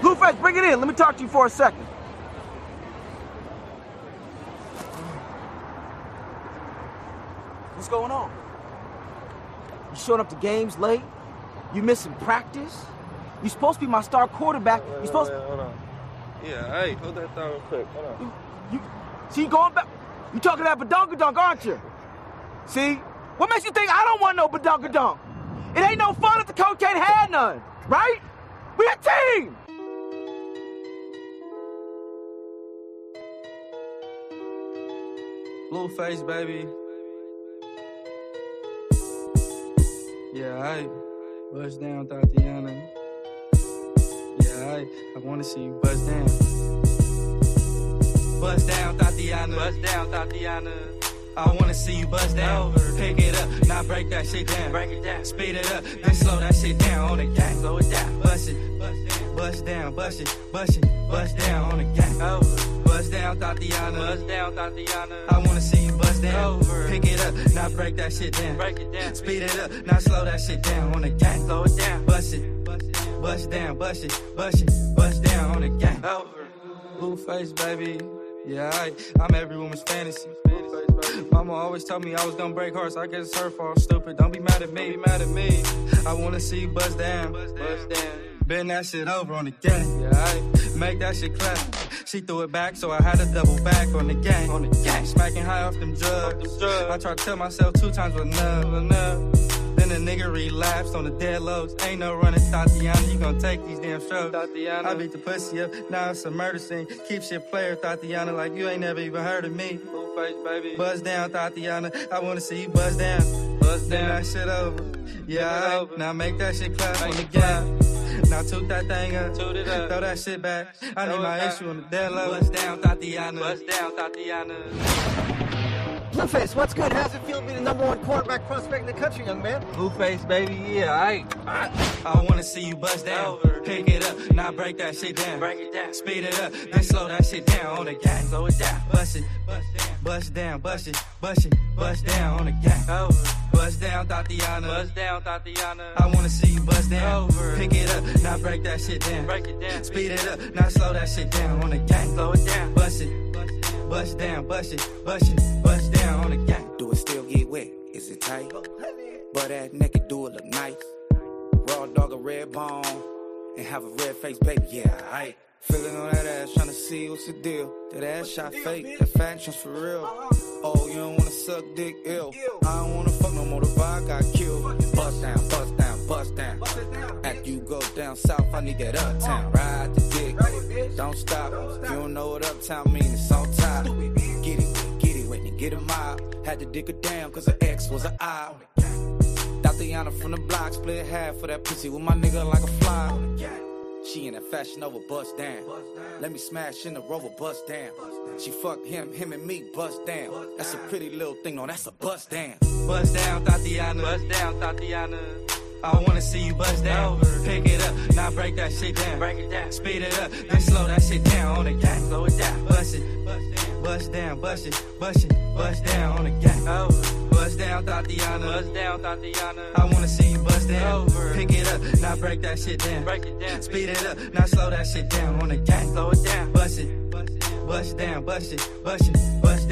Blueface, bring it in. Let me talk to you for a second. What's going on? You showing up to games late? You missing practice? You supposed to be my star quarterback. You supposed Hold on, hold on. Yeah, hey, hold that thought real quick. Hold on. you see you going back. You talking that badonkadonk, aren't you? See? What makes you think I don't want no badonkadonk? It ain't no fun if the coach ain't had none, right? We a team! Blueface, baby. Yeah, I bust down, Barbiana. Yeah, I I wanna see you bust down. Bust down, Barbiana. Bust down, Barbiana. I wanna see you bust down. Pick it up, now break that shit down. Break it down. Speed it up, then slow that shit down on the gang. Slow it down. Bust it, bust down, bust it, bust it, bust down on the gang. Over. Bust down, Barbiana. Bust down, Barbiana. I wanna see you bust down. Over. Pick it up, now break that shit down. Break it down. Speed it up, now slow that shit down on the gang. Slow it down. Bust it, bust down, bust it, bust it, bust down on the gang. Over. Blueface, baby. Yeah, I, I'm every woman's fantasy. Mama always told me I was gonna break hearts. I guess it's her fault. Stupid. Don't be mad at me. Be mad at me. I wanna see you bust down. Bust down. Bend that shit over on the gang. Yeah, I make that shit clap. She threw it back, so I had to double back on the gang. On the gang. Smacking high off them drugs. I tried to tell myself two times was enough. enough. Then the nigga relapsed on the dead lows. Ain't no running, Barbiana. You gon' take these damn strokes. Barbiana. I beat the pussy up. Now it's a murder scene. Keep shit player, Barbiana, like you ain't never even heard of me. Face, baby. Buzz down, Barbiana. I wanna see you buzz down. Buzz down. that shit over. Yeah, alright. Now make that shit clap on the gang. Now toot that thing up. Toot it up. Throw that shit back. I need my issue on the dead low. Buzz down, Barbiana. Buzz down, Barbiana. Blueface, what's good? How's it feel to be the number one quarterback prospect in the country, young man? Blueface, baby, yeah, I, I, I wanna see you bust down. Pick it up, now break that shit down. Break it down, speed it up, then slow that shit down on the gang. Slow it down, bust it, bust down, bust it, bust it, bust down on the gang. Over. Bust down, Barbiana. Bust down, Barbiana. I wanna see you bust down. Over. Pick it up, now break that shit down. Break it down, speed it up, now slow that shit down on the gang. Slow it down, bust it. Bust down, bust it, bust it, bust down on the. Do it still get wet? Is it tight? Butt ass naked, do it look nice. Raw dog a red bone and have a red face, baby. Yeah, I feeling on that ass, trying to see what's the deal. That ass shot fake, that faction's for real. Oh, you don't wanna suck dick ill. I don't wanna fuck no more. The vibe got killed. Bust down, bust down, bust down. After you go down south, I need that uptown. Ride the dick, don't stop. If you don't know what uptown mean, it's on top. Get it, get it, Whitney, get a. Had to dig her down, cause her ex was an eye. Tatiana from the block, split half for that pussy with my nigga like a fly. She in that fashion over bust down. Let me smash in the rover, bust down. She fucked him, him and me, bust down. That's a pretty little thing, no, that's a bust down. Bust down, Barbiana. Bust down, Barbiana. I wanna see you bust down. Pick it up, now break that shit down. Break it down, speed it up, then slow that shit down on the gang. Slow it down, bust it, bust down, bust it, bust it, bust down on the gang. Over. Bust down, Barbiana. Bust down, Barbiana. I wanna see you bust down. Over. Pick it up, now break that shit down. Break it down, speed it up, now slow that shit down on the gang. Slow it down, bust it, bust down, bust it, bust it, bust